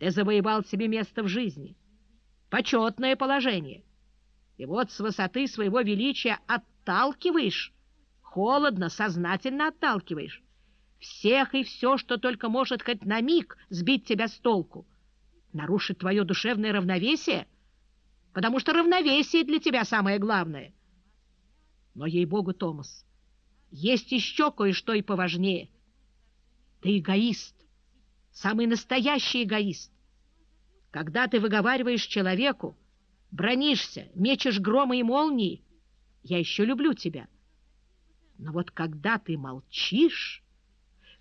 Ты завоевал себе место в жизни, почетное положение. И вот с высоты своего величия отталкиваешь, холодно, сознательно отталкиваешь всех и все, что только может хоть на миг сбить тебя с толку, нарушить твое душевное равновесие, потому что равновесие для тебя самое главное. Но, ей-богу, Томас, есть еще кое-что и поважнее. Ты эгоист, самый настоящий эгоист. Когда ты выговариваешь человеку, бронишься, мечешь громы и молнии, я еще люблю тебя. Но вот когда ты молчишь,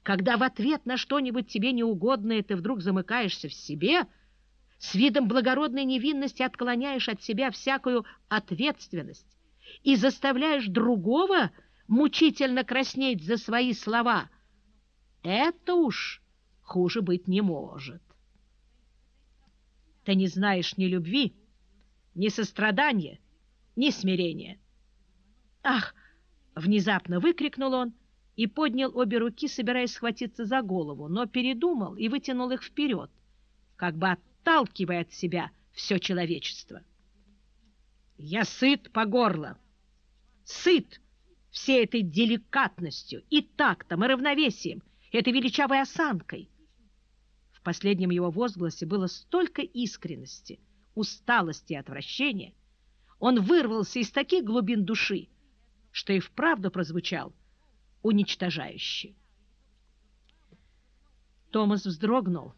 когда в ответ на что-нибудь тебе неугодное ты вдруг замыкаешься в себе, с видом благородной невинности отклоняешь от себя всякую ответственность и заставляешь другого мучительно краснеть за свои слова, это уж хуже быть не может. Ты не знаешь ни любви, ни сострадания, ни смирения. «Ах!» — внезапно выкрикнул он и поднял обе руки, собираясь схватиться за голову, но передумал и вытянул их вперед, как бы отталкивая от себя все человечество. «Я сыт по горло, сыт всей этой деликатностью и тактом, и равновесием, этой величавой осанкой». В последнем его возгласе было столько искренности, усталости и отвращения. Он вырвался из таких глубин души, что и вправду прозвучал уничтожающе. Томас вздрогнул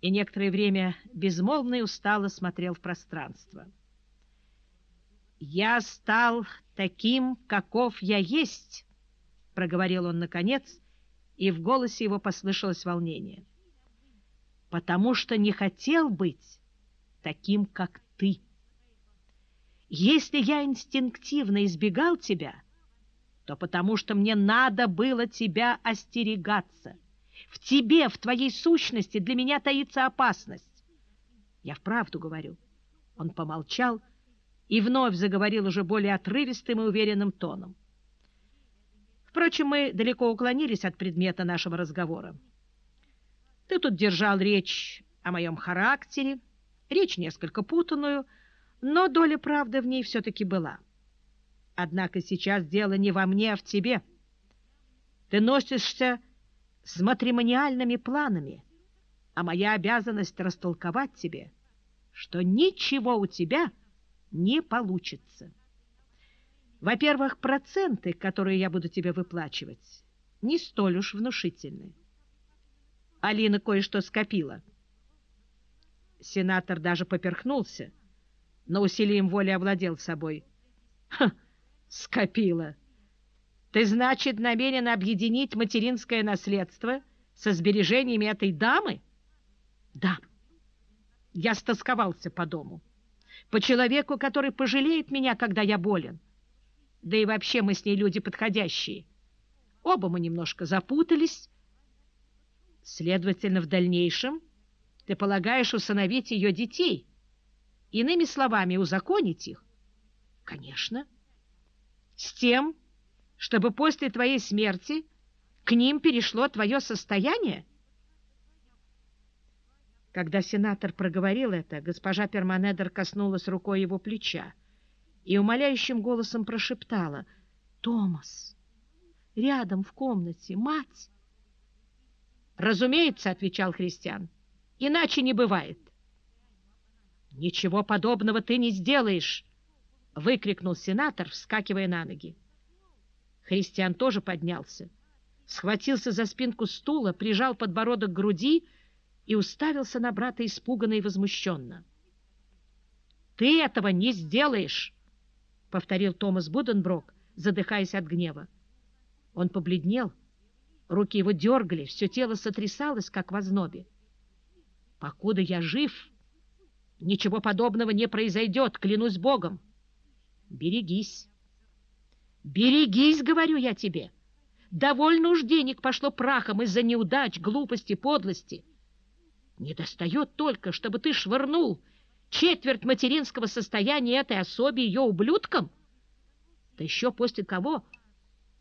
и некоторое время безмолвно и устало смотрел в пространство. «Я стал таким, каков я есть», — проговорил он наконец, и в голосе его послышалось волнение. «Потому что не хотел быть таким, как ты. Если я инстинктивно избегал тебя, то потому что мне надо было тебя остерегаться. В тебе, в твоей сущности для меня таится опасность. Я вправду говорю. Он помолчал и вновь заговорил уже более отрывистым и уверенным тоном. Впрочем, мы далеко уклонились от предмета нашего разговора. Ты тут держал речь о моем характере, речь несколько путанную, но доля правды в ней все-таки была. Однако сейчас дело не во мне, а в тебе. Ты носишься с матримониальными планами, а моя обязанность растолковать тебе, что ничего у тебя не получится. Во-первых, проценты, которые я буду тебе выплачивать, не столь уж внушительны. Алина кое-что скопила. Сенатор даже поперхнулся, но усилием воли овладел собой. «Ха!» скопила. Ты, значит, намерен объединить материнское наследство со сбережениями этой дамы? Да. Я стосковался по дому. По человеку, который пожалеет меня, когда я болен. Да и вообще мы с ней люди подходящие. Оба мы немножко запутались. Следовательно, в дальнейшем ты полагаешь усыновить ее детей. Иными словами, узаконить их? Конечно с тем, чтобы после твоей смерти к ним перешло твое состояние? Когда сенатор проговорил это, госпожа Перманедер коснулась рукой его плеча и умоляющим голосом прошептала «Томас, рядом в комнате, мать!» «Разумеется», — отвечал Христиан, — «иначе не бывает». «Ничего подобного ты не сделаешь», — выкрикнул сенатор, вскакивая на ноги. Христиан тоже поднялся, схватился за спинку стула, прижал подбородок к груди и уставился на брата испуганно и возмущенно. «Ты этого не сделаешь!» — повторил Томас Буденброк, задыхаясь от гнева. Он побледнел, руки его дергали, все тело сотрясалось, как в ознобе. «Покуда я жив, ничего подобного не произойдет, клянусь Богом!» Берегись. Берегись, говорю я тебе. Довольно уж денег пошло прахом из-за неудач, глупости, подлости. Не достает только, чтобы ты швырнул четверть материнского состояния этой особи ее ублюдкам. Да еще после кого,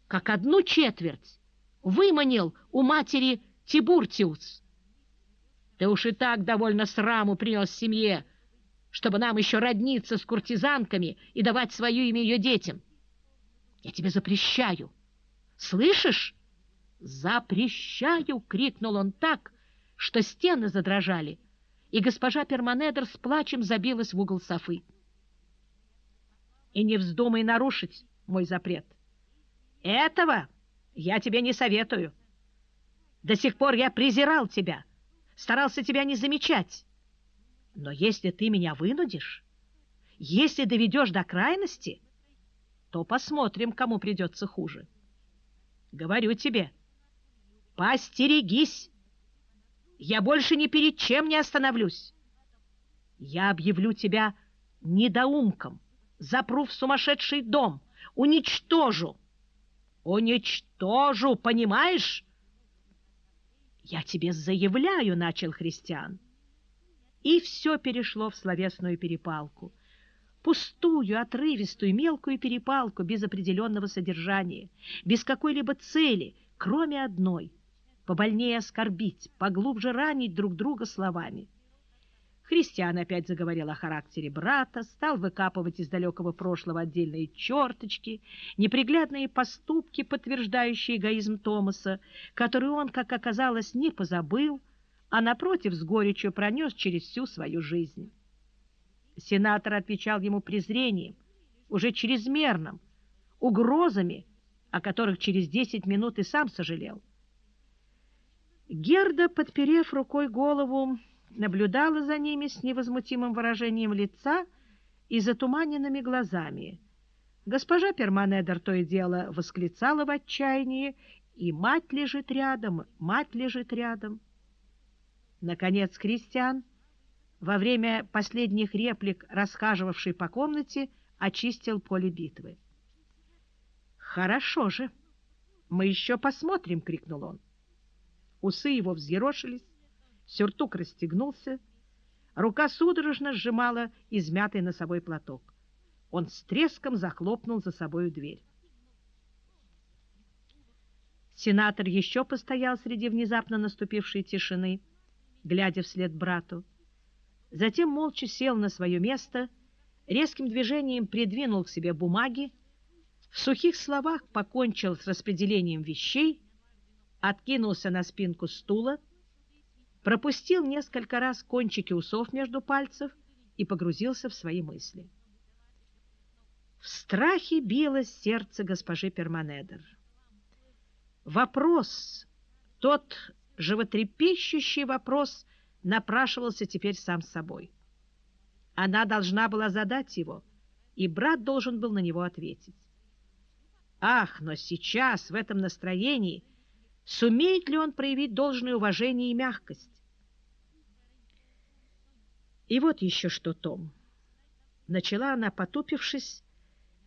как одну четверть выманил у матери Тибуртиус. Ты уж и так довольно сраму принес семье, чтобы нам еще родниться с куртизанками и давать свое имя ее детям. Я тебе запрещаю. Слышишь? Запрещаю! — крикнул он так, что стены задрожали, и госпожа Перманедер с плачем забилась в угол Софы. И не вздумай нарушить мой запрет. Этого я тебе не советую. До сих пор я презирал тебя, старался тебя не замечать. Но если ты меня вынудишь, если доведешь до крайности, то посмотрим, кому придется хуже. Говорю тебе, постерегись. Я больше ни перед чем не остановлюсь. Я объявлю тебя недоумком, запру в сумасшедший дом, уничтожу. Уничтожу, понимаешь? Я тебе заявляю, начал христиан. И все перешло в словесную перепалку. Пустую, отрывистую, мелкую перепалку без определенного содержания, без какой-либо цели, кроме одной — побольнее оскорбить, поглубже ранить друг друга словами. Христиан опять заговорил о характере брата, стал выкапывать из далекого прошлого отдельные черточки, неприглядные поступки, подтверждающие эгоизм Томаса, который он, как оказалось, не позабыл, а, напротив, с горечью пронес через всю свою жизнь. Сенатор отвечал ему презрением, уже чрезмерным, угрозами, о которых через десять минут и сам сожалел. Герда, подперев рукой голову, наблюдала за ними с невозмутимым выражением лица и затуманенными глазами. Госпожа Перманедер то и дело восклицала в отчаянии, и мать лежит рядом, мать лежит рядом. Наконец Кристиан, во время последних реплик, расхаживавший по комнате, очистил поле битвы. «Хорошо же! Мы еще посмотрим!» — крикнул он. Усы его взъерошились, сюртук расстегнулся, рука судорожно сжимала измятый носовой платок. Он с треском захлопнул за собою дверь. Сенатор еще постоял среди внезапно наступившей тишины, глядя вслед брату. Затем молча сел на свое место, резким движением придвинул к себе бумаги, в сухих словах покончил с распределением вещей, откинулся на спинку стула, пропустил несколько раз кончики усов между пальцев и погрузился в свои мысли. В страхе билось сердце госпожи Перманедер. Вопрос, тот животрепещущий вопрос, напрашивался теперь сам собой. Она должна была задать его, и брат должен был на него ответить. Ах, но сейчас, в этом настроении, сумеет ли он проявить должное уважение и мягкость? И вот еще что, Том. Начала она, потупившись,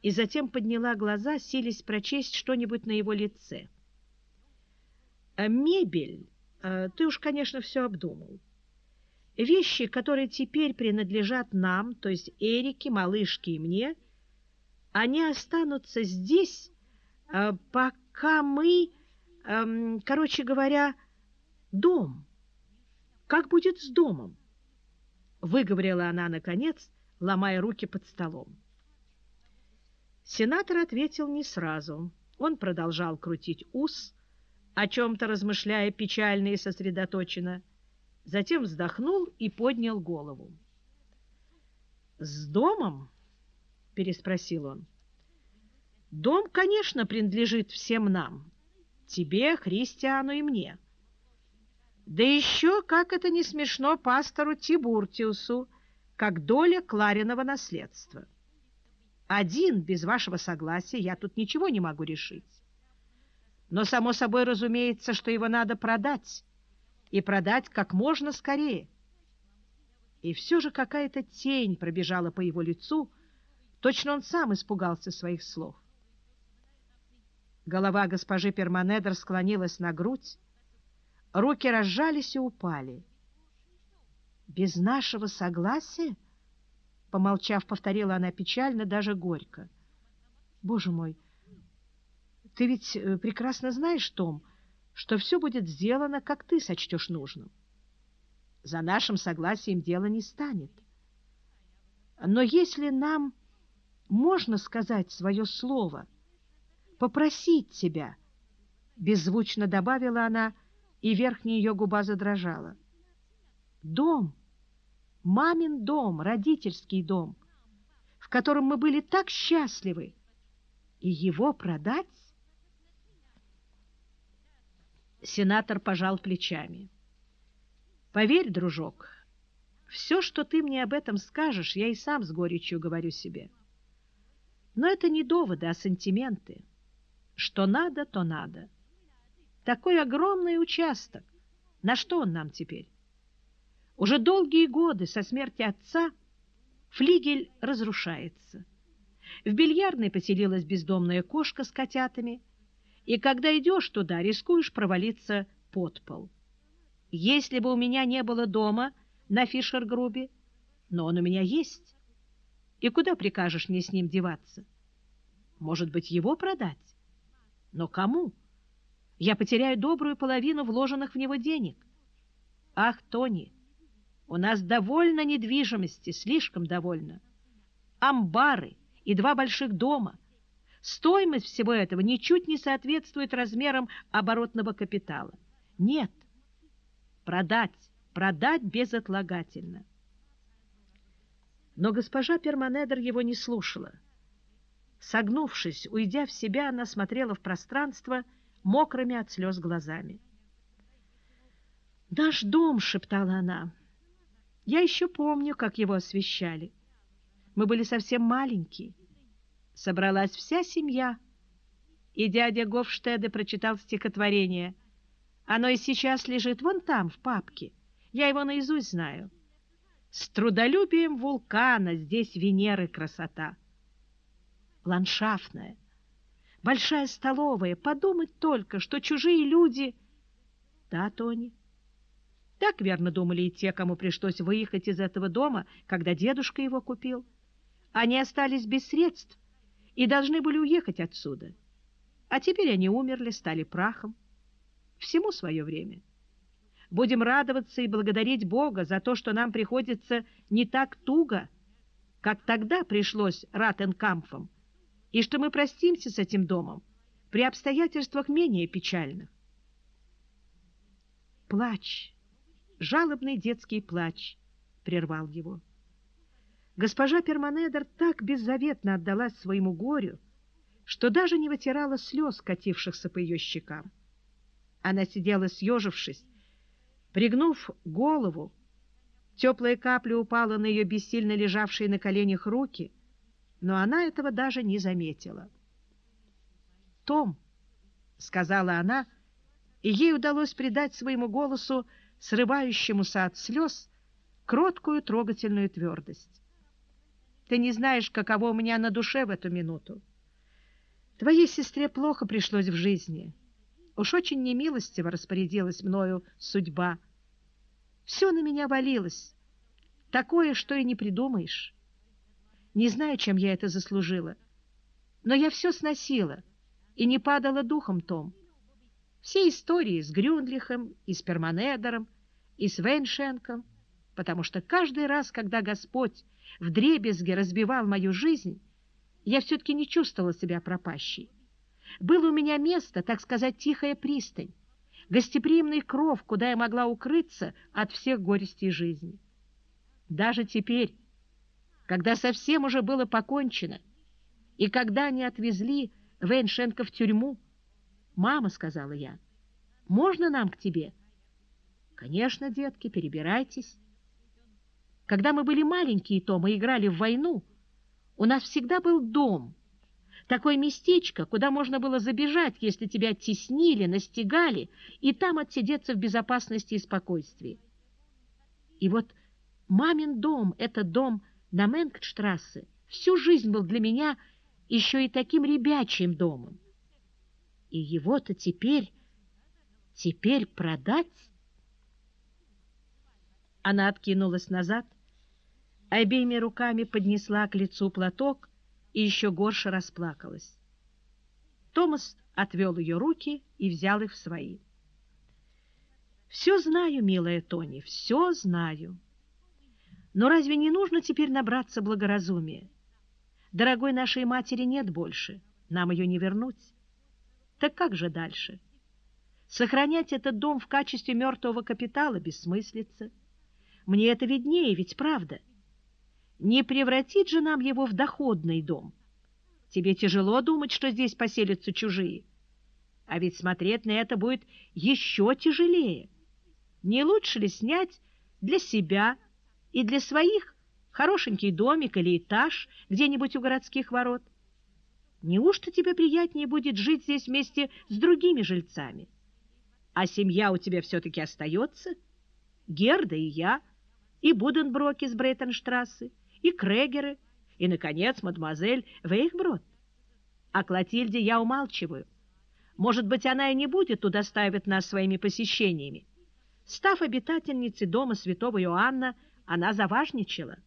и затем подняла глаза, силясь прочесть что-нибудь на его лице. А мебель, а, ты уж, конечно, все обдумал. Вещи, которые теперь принадлежат нам, то есть Эрике, малышке и мне, они останутся здесь, а, пока мы, короче говоря, дом. Как будет с домом? выговорила она наконец, ломая руки под столом. Сенатор ответил не сразу. Он продолжал крутить ус, о чем-то размышляя печально и сосредоточенно, затем вздохнул и поднял голову. «С домом?» — переспросил он. «Дом, конечно, принадлежит всем нам, тебе, Христиану и мне». Да еще, как это не смешно, пастору Тибуртиусу, как доля Клариного наследства. Один, без вашего согласия, я тут ничего не могу решить. Но, само собой, разумеется, что его надо продать, и продать как можно скорее. И все же какая-то тень пробежала по его лицу, точно он сам испугался своих слов. Голова госпожи Перманедер склонилась на грудь, Руки разжались и упали. «Без нашего согласия?» Помолчав, повторила она печально, даже горько. «Боже мой, ты ведь э, прекрасно знаешь, Том, что все будет сделано, как ты сочтешь нужным. за нашим согласием дело не станет. Но если нам можно сказать свое слово, попросить тебя, беззвучно добавила она, и верхняя ее губа задрожала. Дом, мамин дом, родительский дом, в котором мы были так счастливы, и его продать? Сенатор пожал плечами. Поверь, дружок, все, что ты мне об этом скажешь, я и сам с горечью говорю себе. Но это не доводы, а сантименты. Что надо, то надо. Такой огромный участок. На что он нам теперь? Уже долгие годы со смерти отца флигель разрушается. В бильярдной поселилась бездомная кошка с котятами, и когда идешь туда, рискуешь провалиться под пол. Если бы у меня не было дома на Фишер-грубе, но он у меня есть, и куда прикажешь мне с ним деваться? Может быть, его продать? Но кому? Я потеряю добрую половину вложенных в него денег. Ах, Тони, у нас довольно недвижимости, слишком довольно. Амбары и два больших дома. Стоимость всего этого ничуть не соответствует размерам оборотного капитала. Нет, продать, продать безотлагательно. Но госпожа Перманедер его не слушала. Согнувшись, уйдя в себя, она смотрела в пространство мокрыми от слез глазами. «Наш дом!» — шептала она. «Я еще помню, как его освещали. Мы были совсем маленькие. Собралась вся семья, и дядя Гофштеде прочитал стихотворение. Оно и сейчас лежит вон там, в папке. Я его наизусть знаю. С трудолюбием вулкана здесь Венеры красота ландшафтная. Большая столовая. Подумать только, что чужие люди... Да, Тони. Так верно думали и те, кому пришлось выехать из этого дома, когда дедушка его купил. Они остались без средств и должны были уехать отсюда. А теперь они умерли, стали прахом. Всему свое время. Будем радоваться и благодарить Бога за то, что нам приходится не так туго, как тогда пришлось Ратенкамфам, и что мы простимся с этим домом при обстоятельствах менее печальных. Плач, жалобный детский плач, прервал его. Госпожа Перманедер так беззаветно отдалась своему горю, что даже не вытирала слез, катившихся по ее щекам. Она сидела съежившись, пригнув голову, теплая капля упала на ее бессильно лежавшие на коленях руки — но она этого даже не заметила. «Том», — сказала она, и ей удалось придать своему голосу, срывающемуся от слез, кроткую трогательную твердость. «Ты не знаешь, каково у меня на душе в эту минуту. Твоей сестре плохо пришлось в жизни. Уж очень немилостиво распорядилась мною судьба. Все на меня валилось, такое, что и не придумаешь». Не знаю, чем я это заслужила. Но я все сносила и не падала духом, Том. Все истории с Грюндлихом и с Перманедером и с Вейншенком, потому что каждый раз, когда Господь в дребезге разбивал мою жизнь, я все-таки не чувствовала себя пропащей. Было у меня место, так сказать, тихая пристань, гостеприимный кров, куда я могла укрыться от всех горестей жизни. Даже теперь, когда совсем уже было покончено, и когда они отвезли Вейншенко в тюрьму, «Мама», — сказала я, — «можно нам к тебе?» «Конечно, детки, перебирайтесь». Когда мы были маленькие, то мы играли в войну, у нас всегда был дом, такое местечко, куда можно было забежать, если тебя теснили, настигали, и там отсидеться в безопасности и спокойствии. И вот мамин дом — это дом на Менгштрассе всю жизнь был для меня еще и таким ребячьим домом. И его-то теперь, теперь продать? Она откинулась назад, обеими руками поднесла к лицу платок и еще горше расплакалась. Томас отвел ее руки и взял их в свои. Все знаю, милая Тони, все знаю. Но разве не нужно теперь набраться благоразумия? Дорогой нашей матери нет больше, нам ее не вернуть. Так как же дальше? Сохранять этот дом в качестве мертвого капитала бессмыслица. Мне это виднее, ведь правда. Не превратить же нам его в доходный дом. Тебе тяжело думать, что здесь поселятся чужие. А ведь смотреть на это будет еще тяжелее. Не лучше ли снять для себя и для своих хорошенький домик или этаж где-нибудь у городских ворот? Неужто тебе приятнее будет жить здесь вместе с другими жильцами? А семья у тебя все-таки остается? Герда и я, и Буденброки с Брейтенштрассы, и Крегеры, и, наконец, мадемуазель Вейхброд. О Клотильде я умалчиваю. Может быть, она и не будет удостаивать нас своими посещениями. Став обитательницей дома святого Иоанна, она заважничала –